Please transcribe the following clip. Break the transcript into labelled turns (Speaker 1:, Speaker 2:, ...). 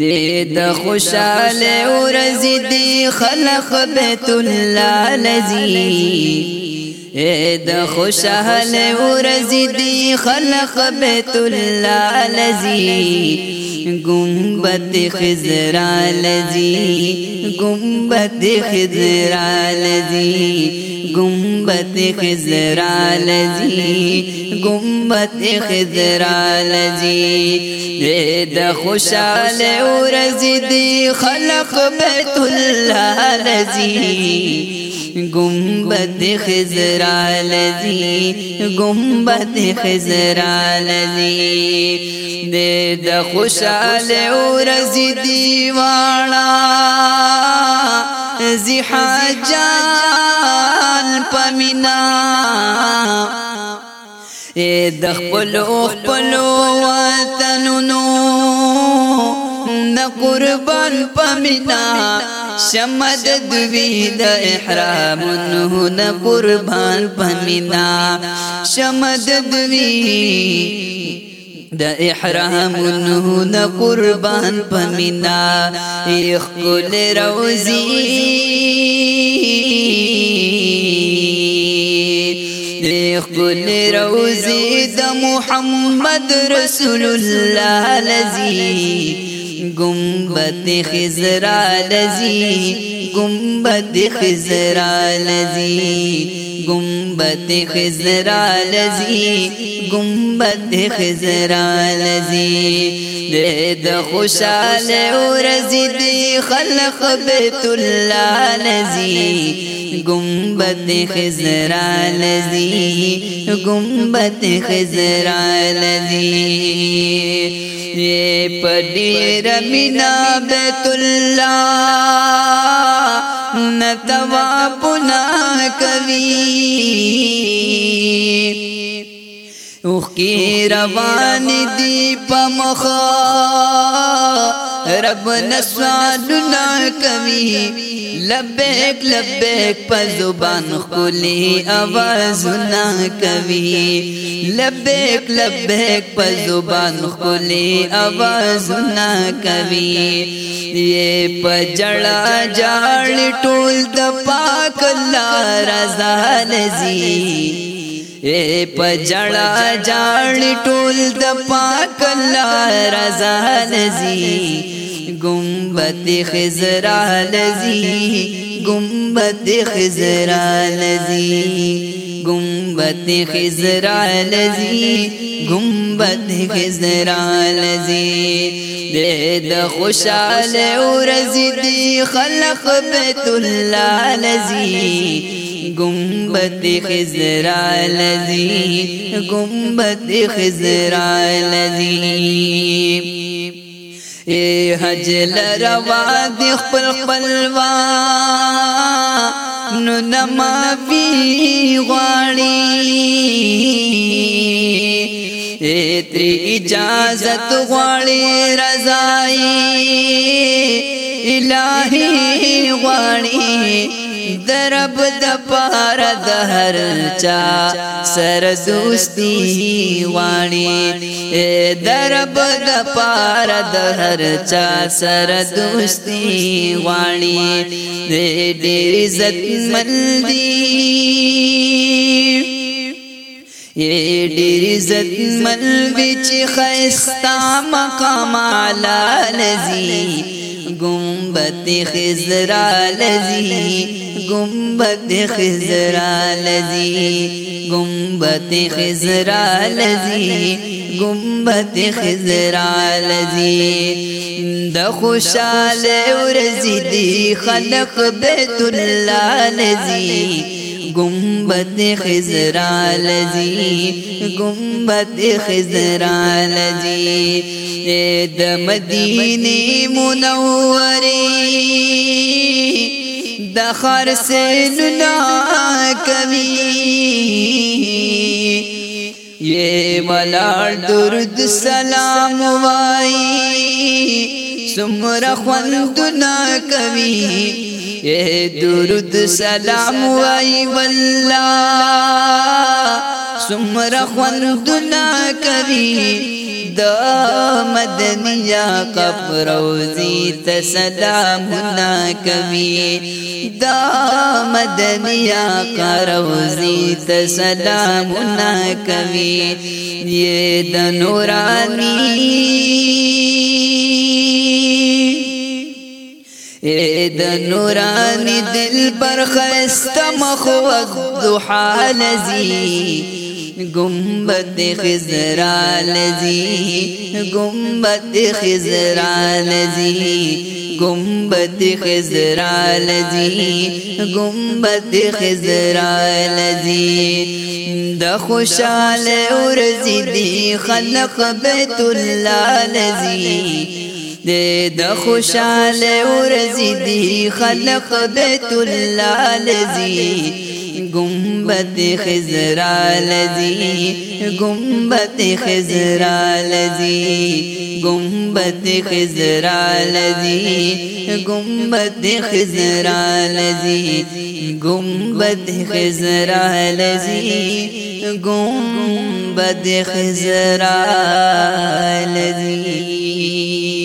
Speaker 1: دې د خوشاله ورځې دی خلق بیت الله لذي د خ خ خوشحال ورزی خلق اللہ لزی گمبت خزرال جی گمبت خزرال جی گمبت خزرال جی گمبت خزرال جی ہے د خوشحال اور دی خلق اللہ لزی گنبد خضر الذی گنبد خضر الذی دې د خوشاله ورځې دیوالا زی حاجان پمینا اے د خپل خپل وطنونو د قربان پمینا شمد دوی د احرام نه قربان پمینا شمد دوی د احرام نه قربان پمینا یخ کول روزی یخ کول روزی د محمد رسول الله لذی گمبت خزر الزی گمبت خزر الزی گمبت خزر الزی گمبت خزر الزی دید خوشال ورزی دی خلق بیت اللہ لذی گمبت خزر الزی گمبت خزر الزی یہ پڑیر مینا بیت اللہ نتوا پنا کوي اوخ کی روان دی پمخا رب نسوالنا کوي لبیک لبیک په زبان خولي आवाजونه کوي لبیک لبیک په زبان خولي आवाजونه کوي یہ پجڑا جاڑ ٹول د پاک اللہ رضا نزی اے پجڑا جان ټول د پاک الله رضا لذي گمبت خزر لذي گمبت خزر لذي گمبت خزر لذي گمبت خزر لذي د خوشاله ورزي دي خلق بیت الله لذي گنبد خزرا لذی گنبد خزرا لذی اے حج لروا دی خپل خپلوا نو نما وی غواړي اے تری اجازت غواړي رضای الہی غواړي درب د پار د هر چا سر دوستی غواړي درب د پار د هر چا سر دوستی غواړي ډېر عزت مندي یہ ډیر عزت مل وچ خيستا مقام اعلی نزي گمبت خزرا لذی گمبت خزرا لذی گمبت خزرا لذی گمبت خزرا لذی د خوشاله ورزی دی خلق بیت الله لذی گنبد خزرال گمبت گنبد خزرال اے دمدین منوری دخر سے ننا کبھی یہ ملا درد سلام وائی سمر خوندنا تنا اے درود سلام وائی ولہ سم رخوال دا مدنیا مدنیہ روزی تسلام سدام کبھی دا مدنیا کا روزی تو سدام کبھی یہ دنورانی اید نورانی دل پر خیست مخوق وقت دوحا لزی گمبت خزر لزی گمبت خزر لزی گمبت خزر لزی گمبت خزر لزی د خوشال اور دی خلق بیت اللہ لزی د خوشاله ورځې دی خلق بیت الله لذي گمبت خزرا لذی گمبت خزرا لذی گمبت خزرا لذی گمبت خزرا لذی گمبت خزرا لذی گمبت خزرا لذی